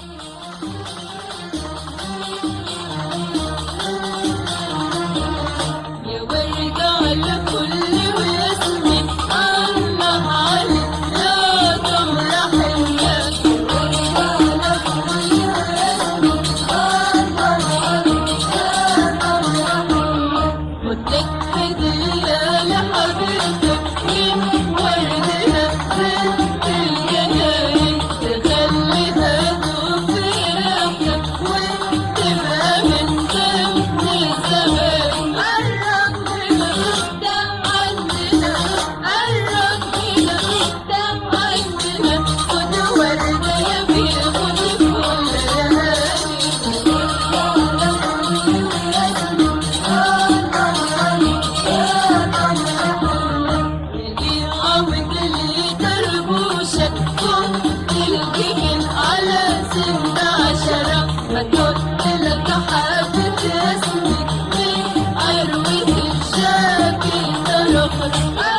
You're where you go, look, look. شراب شرکت